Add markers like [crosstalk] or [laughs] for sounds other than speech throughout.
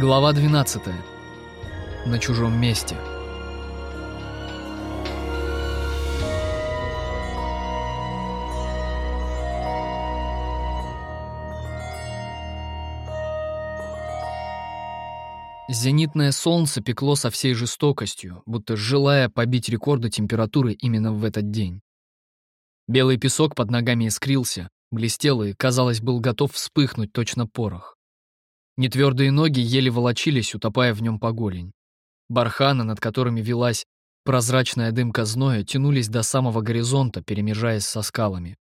Глава 12. На чужом месте. Зенитное солнце пекло со всей жестокостью, будто желая побить рекорды температуры именно в этот день. Белый песок под ногами искрился, блестел и, казалось, был готов вспыхнуть точно порох. Нетвердые ноги еле волочились, утопая в нем по голень. Барханы, над которыми велась прозрачная дымка зноя, тянулись до самого горизонта, перемежаясь со скалами.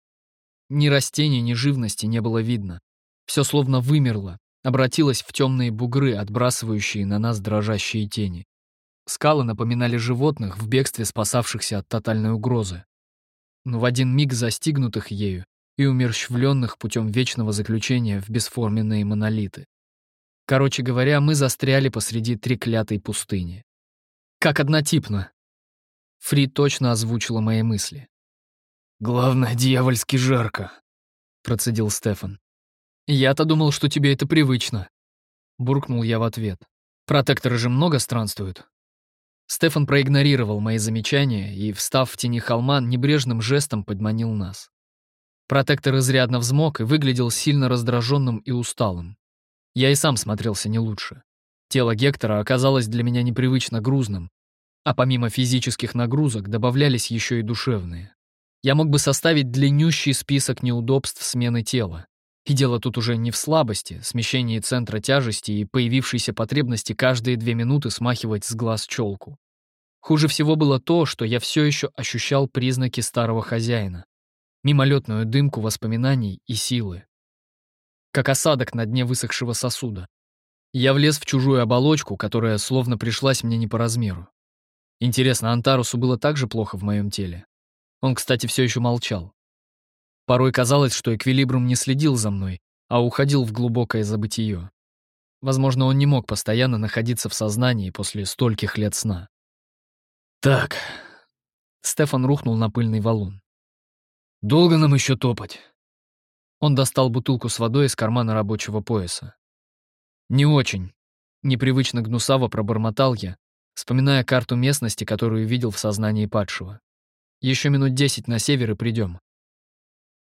Ни растений, ни живности не было видно. Все словно вымерло, обратилось в темные бугры, отбрасывающие на нас дрожащие тени. Скалы напоминали животных в бегстве спасавшихся от тотальной угрозы. Но в один миг застигнутых ею и умерщвленных путем вечного заключения в бесформенные монолиты. Короче говоря, мы застряли посреди треклятой пустыни. Как однотипно. Фри точно озвучила мои мысли. «Главное, дьявольски жарко», — процедил Стефан. «Я-то думал, что тебе это привычно», — буркнул я в ответ. «Протекторы же много странствуют». Стефан проигнорировал мои замечания и, встав в тени холма, небрежным жестом подманил нас. Протектор изрядно взмок и выглядел сильно раздраженным и усталым. Я и сам смотрелся не лучше. Тело Гектора оказалось для меня непривычно грузным, а помимо физических нагрузок добавлялись еще и душевные. Я мог бы составить длиннющий список неудобств смены тела, и дело тут уже не в слабости, смещении центра тяжести и появившейся потребности каждые две минуты смахивать с глаз челку. Хуже всего было то, что я все еще ощущал признаки старого хозяина. Мимолетную дымку воспоминаний и силы. Как осадок на дне высохшего сосуда. Я влез в чужую оболочку, которая словно пришлась мне не по размеру. Интересно, Антарусу было так же плохо в моем теле? Он, кстати, все еще молчал. Порой казалось, что Эквилибрум не следил за мной, а уходил в глубокое забытие. Возможно, он не мог постоянно находиться в сознании после стольких лет сна. «Так...» Стефан рухнул на пыльный валун. «Долго нам еще топать?» Он достал бутылку с водой из кармана рабочего пояса. «Не очень», — непривычно гнусаво пробормотал я, вспоминая карту местности, которую видел в сознании падшего. «Еще минут десять на север и придем.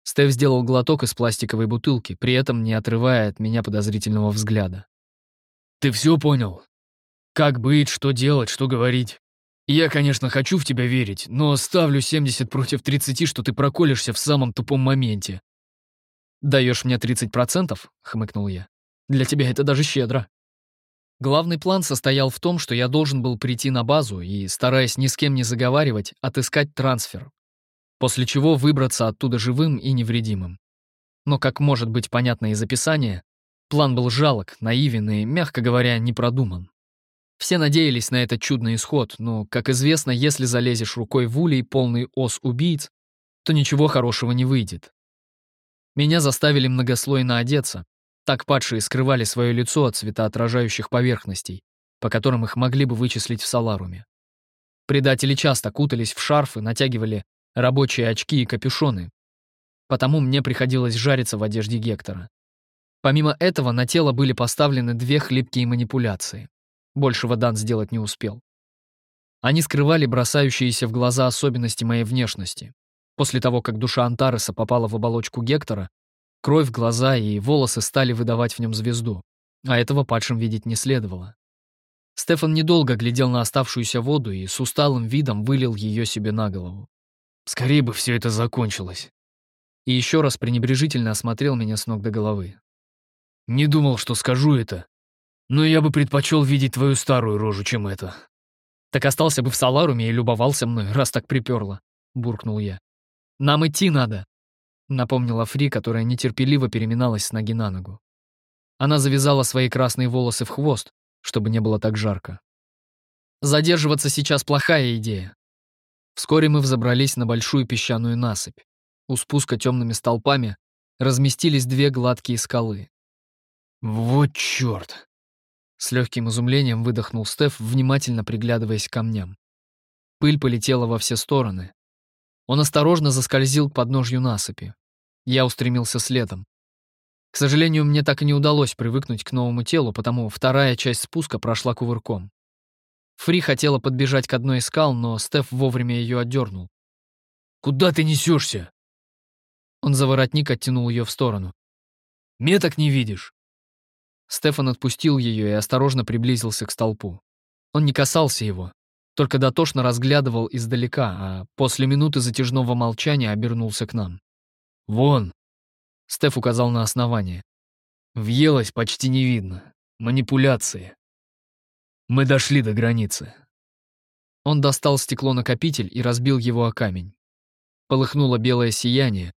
Стеф сделал глоток из пластиковой бутылки, при этом не отрывая от меня подозрительного взгляда. «Ты все понял? Как быть, что делать, что говорить? Я, конечно, хочу в тебя верить, но ставлю 70 против 30, что ты проколешься в самом тупом моменте». «Даешь мне 30%?» — хмыкнул я. «Для тебя это даже щедро». Главный план состоял в том, что я должен был прийти на базу и, стараясь ни с кем не заговаривать, отыскать трансфер, после чего выбраться оттуда живым и невредимым. Но, как может быть понятно из описания, план был жалок, наивен и, мягко говоря, не продуман. Все надеялись на этот чудный исход, но, как известно, если залезешь рукой в улей, полный ос убийц, то ничего хорошего не выйдет. Меня заставили многослойно одеться, так падшие скрывали свое лицо от светоотражающих поверхностей, по которым их могли бы вычислить в Саларуме. Предатели часто кутались в шарфы, натягивали рабочие очки и капюшоны. Потому мне приходилось жариться в одежде Гектора. Помимо этого, на тело были поставлены две хлипкие манипуляции. Большего Дан сделать не успел. Они скрывали бросающиеся в глаза особенности моей внешности. После того, как душа Антареса попала в оболочку Гектора, кровь, глаза и волосы стали выдавать в нем звезду, а этого падшим видеть не следовало. Стефан недолго глядел на оставшуюся воду и с усталым видом вылил ее себе на голову. Скорее бы все это закончилось. И еще раз пренебрежительно осмотрел меня с ног до головы. Не думал, что скажу это, но я бы предпочел видеть твою старую рожу, чем это. Так остался бы в Саларуме и любовался мной, раз так приперло, буркнул я. Нам идти надо, напомнила Фри, которая нетерпеливо переминалась с ноги на ногу. Она завязала свои красные волосы в хвост, чтобы не было так жарко. Задерживаться сейчас плохая идея. Вскоре мы взобрались на большую песчаную насыпь. У спуска темными столпами разместились две гладкие скалы. «Вот черт!» С легким изумлением выдохнул Стеф, внимательно приглядываясь к камням. Пыль полетела во все стороны. Он осторожно заскользил к подножью насыпи. Я устремился следом. К сожалению, мне так и не удалось привыкнуть к новому телу, потому вторая часть спуска прошла кувырком. Фри хотела подбежать к одной из скал, но Стеф вовремя ее отдернул. «Куда ты несешься?» Он за воротник оттянул ее в сторону. «Меток не видишь?» Стефан отпустил ее и осторожно приблизился к столпу. Он не касался его, только дотошно разглядывал издалека, а после минуты затяжного молчания обернулся к нам. «Вон!» Стеф указал на основание. «Въелось почти не видно. Манипуляции. Мы дошли до границы». Он достал стекло-накопитель и разбил его о камень. Полыхнуло белое сияние.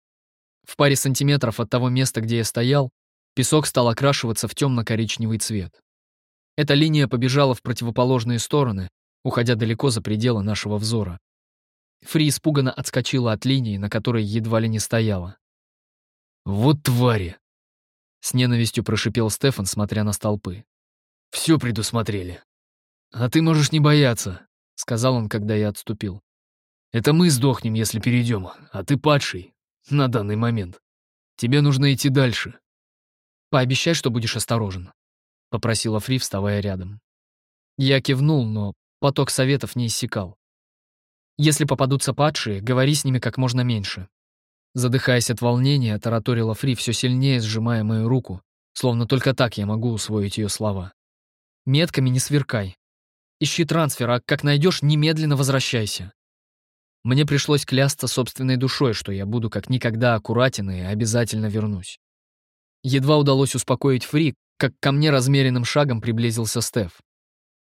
В паре сантиметров от того места, где я стоял, песок стал окрашиваться в темно-коричневый цвет. Эта линия побежала в противоположные стороны, уходя далеко за пределы нашего взора. Фри испуганно отскочила от линии, на которой едва ли не стояла. «Вот твари!» С ненавистью прошипел Стефан, смотря на столпы. «Все предусмотрели. А ты можешь не бояться», — сказал он, когда я отступил. «Это мы сдохнем, если перейдем, а ты падший на данный момент. Тебе нужно идти дальше». «Пообещай, что будешь осторожен», — попросила Фри, вставая рядом. Я кивнул, но поток советов не иссякал. «Если попадутся падшие, говори с ними как можно меньше. Задыхаясь от волнения, тараторила Фри все сильнее, сжимая мою руку, словно только так я могу усвоить ее слова. «Метками не сверкай. Ищи трансфер, а как найдешь, немедленно возвращайся». Мне пришлось клясться собственной душой, что я буду как никогда аккуратен и обязательно вернусь. Едва удалось успокоить Фри, как ко мне размеренным шагом приблизился Стеф.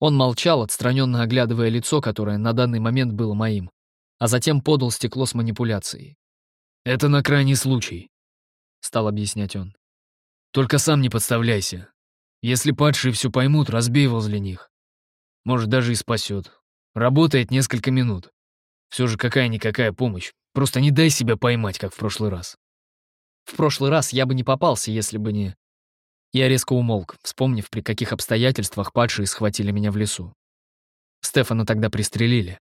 Он молчал, отстраненно оглядывая лицо, которое на данный момент было моим, а затем подал стекло с манипуляцией. «Это на крайний случай», — стал объяснять он. «Только сам не подставляйся. Если падшие все поймут, разбей возле них. Может, даже и спасет. Работает несколько минут. Все же какая-никакая помощь. Просто не дай себя поймать, как в прошлый раз». В прошлый раз я бы не попался, если бы не... Я резко умолк, вспомнив, при каких обстоятельствах падшие схватили меня в лесу. Стефана тогда пристрелили.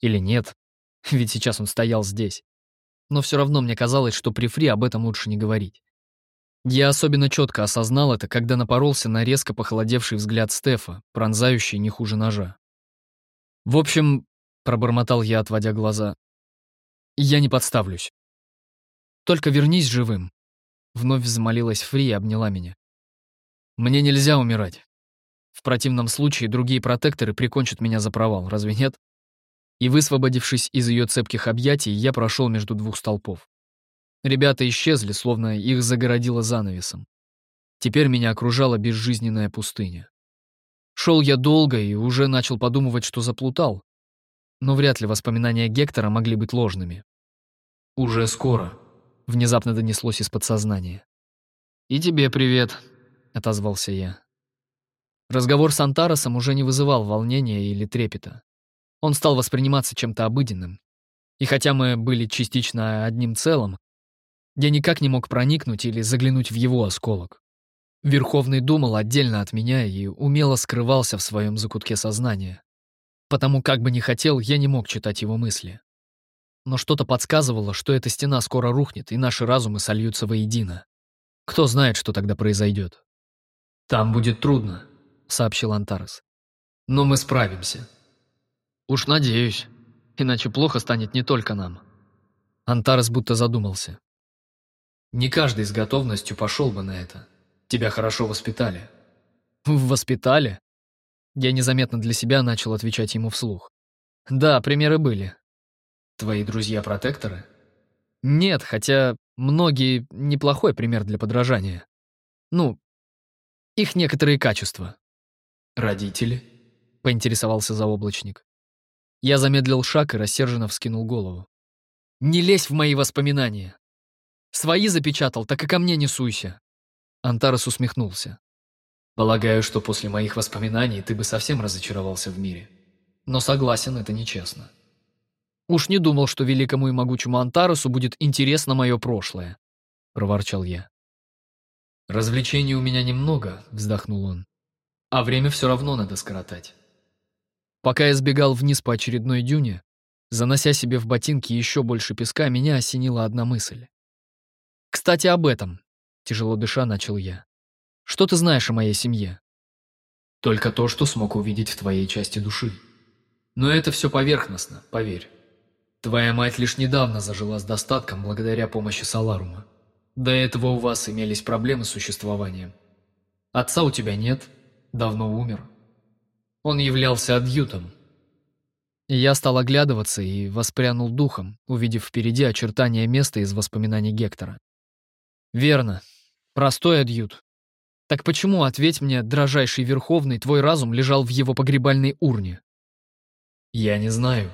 Или нет, [laughs] ведь сейчас он стоял здесь но все равно мне казалось, что при Фри об этом лучше не говорить. Я особенно четко осознал это, когда напоролся на резко похолодевший взгляд Стефа, пронзающий не хуже ножа. «В общем», — пробормотал я, отводя глаза, — «я не подставлюсь. Только вернись живым». Вновь взмолилась Фри и обняла меня. «Мне нельзя умирать. В противном случае другие протекторы прикончат меня за провал, разве нет?» и, высвободившись из ее цепких объятий, я прошел между двух столпов. Ребята исчезли, словно их загородило занавесом. Теперь меня окружала безжизненная пустыня. Шел я долго и уже начал подумывать, что заплутал, но вряд ли воспоминания Гектора могли быть ложными. «Уже скоро», — внезапно донеслось из подсознания. «И тебе привет», — отозвался я. Разговор с Антаросом уже не вызывал волнения или трепета. Он стал восприниматься чем-то обыденным. И хотя мы были частично одним целым, я никак не мог проникнуть или заглянуть в его осколок. Верховный думал отдельно от меня и умело скрывался в своем закутке сознания. Потому как бы ни хотел, я не мог читать его мысли. Но что-то подсказывало, что эта стена скоро рухнет, и наши разумы сольются воедино. Кто знает, что тогда произойдет. «Там будет трудно», — сообщил Антарес. «Но мы справимся». «Уж надеюсь. Иначе плохо станет не только нам». Антарес будто задумался. «Не каждый с готовностью пошел бы на это. Тебя хорошо воспитали». «Воспитали?» Я незаметно для себя начал отвечать ему вслух. «Да, примеры были». «Твои друзья-протекторы?» «Нет, хотя многие неплохой пример для подражания. Ну, их некоторые качества». «Родители?» — поинтересовался заоблачник. Я замедлил шаг и рассерженно вскинул голову. «Не лезь в мои воспоминания! Свои запечатал, так и ко мне не суйся!» Антарес усмехнулся. «Полагаю, что после моих воспоминаний ты бы совсем разочаровался в мире. Но согласен, это нечестно». «Уж не думал, что великому и могучему Антаресу будет интересно мое прошлое», — проворчал я. «Развлечений у меня немного», — вздохнул он. «А время все равно надо скоротать. Пока я сбегал вниз по очередной дюне, занося себе в ботинки еще больше песка, меня осенила одна мысль. Кстати, об этом. тяжело дыша начал я. Что ты знаешь о моей семье? Только то, что смог увидеть в твоей части души. Но это все поверхностно, поверь. Твоя мать лишь недавно зажила с достатком благодаря помощи Саларума. До этого у вас имелись проблемы с существованием. Отца у тебя нет, давно умер. Он являлся адъютом. Я стал оглядываться и воспрянул духом, увидев впереди очертания места из воспоминаний Гектора. Верно. Простой адъют. Так почему, ответь мне, дрожайший Верховный, твой разум лежал в его погребальной урне? Я не знаю.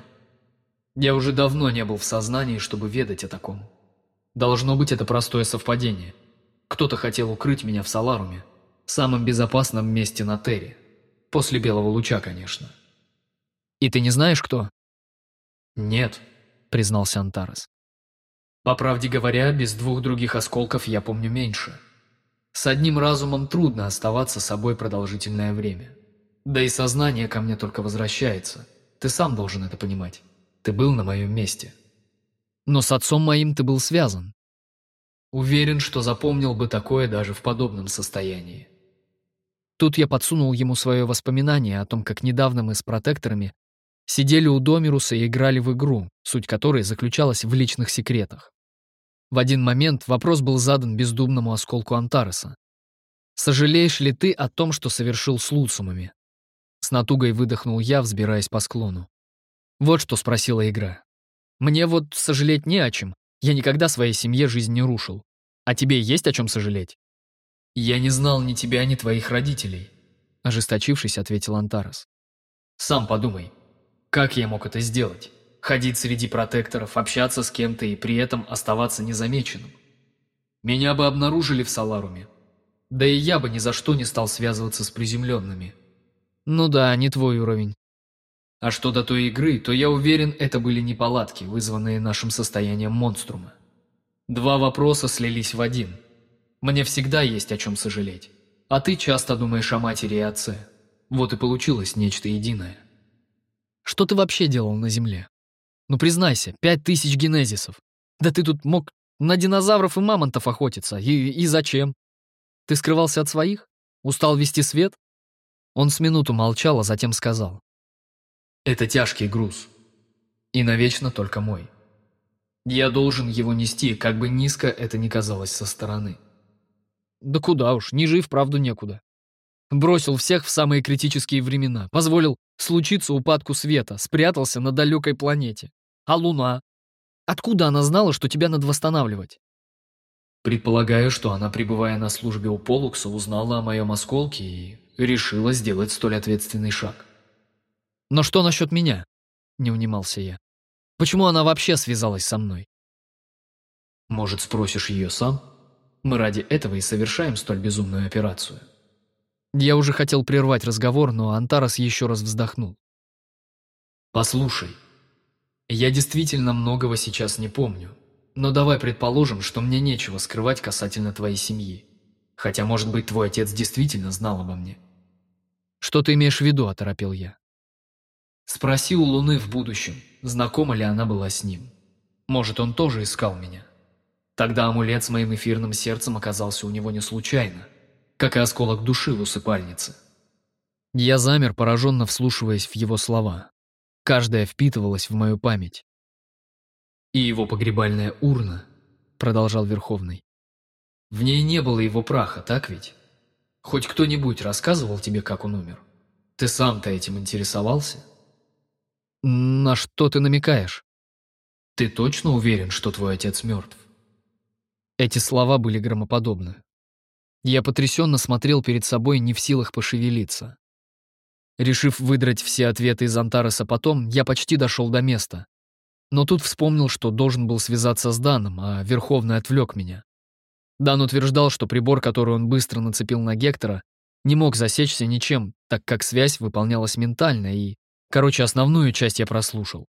Я уже давно не был в сознании, чтобы ведать о таком. Должно быть, это простое совпадение. Кто-то хотел укрыть меня в Саларуме, самом безопасном месте на Терре. После Белого Луча, конечно. И ты не знаешь, кто? Нет, признался Антарес. По правде говоря, без двух других осколков я помню меньше. С одним разумом трудно оставаться собой продолжительное время. Да и сознание ко мне только возвращается. Ты сам должен это понимать. Ты был на моем месте. Но с отцом моим ты был связан. Уверен, что запомнил бы такое даже в подобном состоянии. Тут я подсунул ему свое воспоминание о том, как недавно мы с протекторами сидели у Домируса и играли в игру, суть которой заключалась в личных секретах. В один момент вопрос был задан бездумному осколку Антареса. «Сожалеешь ли ты о том, что совершил с Луцумами?» С натугой выдохнул я, взбираясь по склону. Вот что спросила игра. «Мне вот сожалеть не о чем. Я никогда своей семье жизнь не рушил. А тебе есть о чем сожалеть?» «Я не знал ни тебя, ни твоих родителей», — ожесточившись, ответил Антарес. «Сам подумай, как я мог это сделать?» ходить среди протекторов, общаться с кем-то и при этом оставаться незамеченным. Меня бы обнаружили в Саларуме. Да и я бы ни за что не стал связываться с приземленными. Ну да, не твой уровень. А что до той игры, то я уверен, это были неполадки, вызванные нашим состоянием монструма. Два вопроса слились в один. Мне всегда есть о чем сожалеть. А ты часто думаешь о матери и отце. Вот и получилось нечто единое. Что ты вообще делал на Земле? Ну признайся, пять тысяч генезисов. Да ты тут мог на динозавров и мамонтов охотиться. И, и зачем? Ты скрывался от своих? Устал вести свет? Он с минуту молчал, а затем сказал. Это тяжкий груз. И навечно только мой. Я должен его нести, как бы низко это ни казалось со стороны. Да куда уж, ниже и вправду некуда. Бросил всех в самые критические времена, позволил случиться упадку света, спрятался на далекой планете. А Луна? Откуда она знала, что тебя надо восстанавливать? Предполагаю, что она, пребывая на службе у Полукса, узнала о моем осколке и решила сделать столь ответственный шаг. Но что насчет меня? Не унимался я. Почему она вообще связалась со мной? Может, спросишь ее сам? Мы ради этого и совершаем столь безумную операцию. Я уже хотел прервать разговор, но Антарас еще раз вздохнул. «Послушай, я действительно многого сейчас не помню, но давай предположим, что мне нечего скрывать касательно твоей семьи. Хотя, может быть, твой отец действительно знал обо мне». «Что ты имеешь в виду?» – оторопел я. Спроси у Луны в будущем, знакома ли она была с ним. Может, он тоже искал меня. Тогда амулет с моим эфирным сердцем оказался у него не случайно как и осколок души в усыпальнице. Я замер, пораженно вслушиваясь в его слова. Каждая впитывалась в мою память. «И его погребальная урна», — продолжал Верховный. «В ней не было его праха, так ведь? Хоть кто-нибудь рассказывал тебе, как он умер? Ты сам-то этим интересовался?» «На что ты намекаешь?» «Ты точно уверен, что твой отец мертв?» Эти слова были громоподобны. Я потрясенно смотрел перед собой, не в силах пошевелиться. Решив выдрать все ответы из Антареса потом, я почти дошел до места. Но тут вспомнил, что должен был связаться с Даном, а Верховный отвлек меня. Дан утверждал, что прибор, который он быстро нацепил на Гектора, не мог засечься ничем, так как связь выполнялась ментально, и, короче, основную часть я прослушал.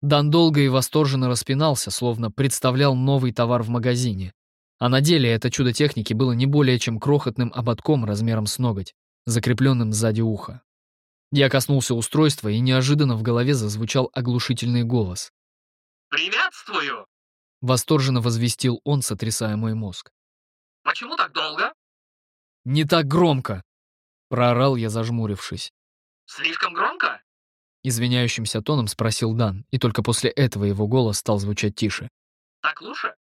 Дан долго и восторженно распинался, словно представлял новый товар в магазине, а на деле это чудо техники было не более чем крохотным ободком размером с ноготь, закрепленным сзади уха. Я коснулся устройства, и неожиданно в голове зазвучал оглушительный голос. «Приветствую!» Восторженно возвестил он, сотрясая мой мозг. Почему так долго?» «Не так громко!» — проорал я, зажмурившись. «Слишком громко?» Извиняющимся тоном спросил Дан, и только после этого его голос стал звучать тише. «Так лучше?»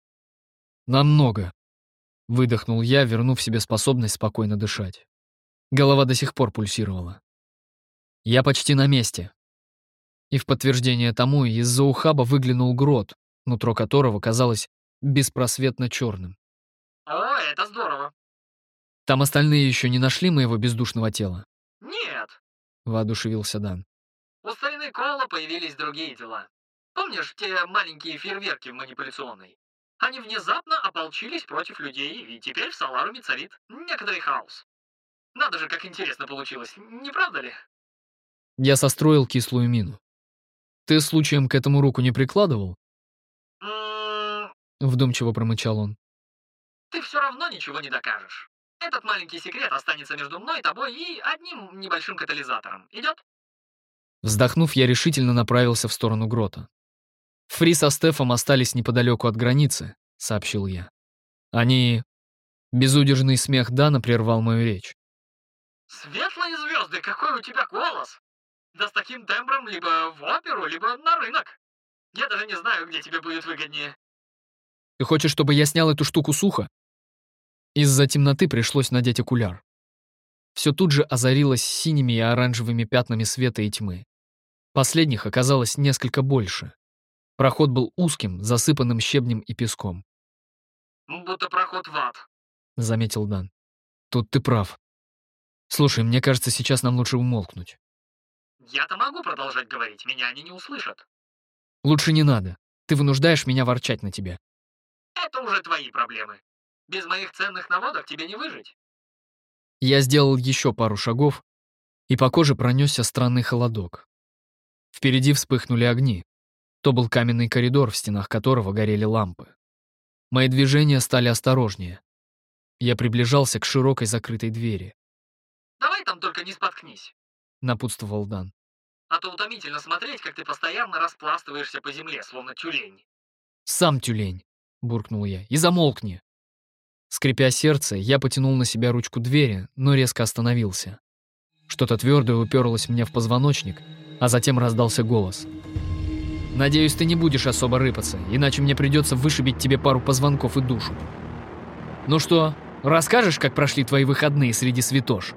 «Намного», — выдохнул я, вернув себе способность спокойно дышать. Голова до сих пор пульсировала. «Я почти на месте». И в подтверждение тому из-за ухаба выглянул грот, нутро которого казалось беспросветно черным. «О, это здорово!» «Там остальные еще не нашли моего бездушного тела?» «Нет!» — воодушевился Дан. Появились другие дела. Помнишь те маленькие фейерверки в манипуляционной? Они внезапно ополчились против людей, и теперь в Саларуме царит некоторый хаос. Надо же, как интересно получилось, не правда ли? Я состроил кислую мину. Ты случаем к этому руку не прикладывал? М-м, Вдумчиво промычал он. Ты все равно ничего не докажешь. Этот маленький секрет останется между мной, тобой и одним небольшим катализатором. Идет? Вздохнув, я решительно направился в сторону грота. Фри со Стефом остались неподалеку от границы, сообщил я. Они... Безудержный смех Дана прервал мою речь. Светлые звезды, какой у тебя голос! Да с таким тембром либо в оперу, либо на рынок. Я даже не знаю, где тебе будет выгоднее. Ты хочешь, чтобы я снял эту штуку сухо? Из-за темноты пришлось надеть окуляр. Все тут же озарилось синими и оранжевыми пятнами света и тьмы. Последних оказалось несколько больше. Проход был узким, засыпанным щебнем и песком, Будто проход в ад. заметил Дан. Тут ты прав. Слушай, мне кажется, сейчас нам лучше умолкнуть. Я-то могу продолжать говорить, меня они не услышат. Лучше не надо. Ты вынуждаешь меня ворчать на тебя. Это уже твои проблемы. Без моих ценных наводок тебе не выжить. Я сделал еще пару шагов, и по коже пронесся странный холодок. Впереди вспыхнули огни. То был каменный коридор, в стенах которого горели лампы. Мои движения стали осторожнее. Я приближался к широкой закрытой двери. Давай там только не споткнись. Напутствовал Дан. А то утомительно смотреть, как ты постоянно распластываешься по земле, словно тюлень. «Сам тюлень!» — буркнул я. «И замолкни!» Скрипя сердце, я потянул на себя ручку двери, но резко остановился. Что-то твердое уперлось мне в позвоночник, а затем раздался голос. «Надеюсь, ты не будешь особо рыпаться, иначе мне придется вышибить тебе пару позвонков и душу. Ну что, расскажешь, как прошли твои выходные среди святош?»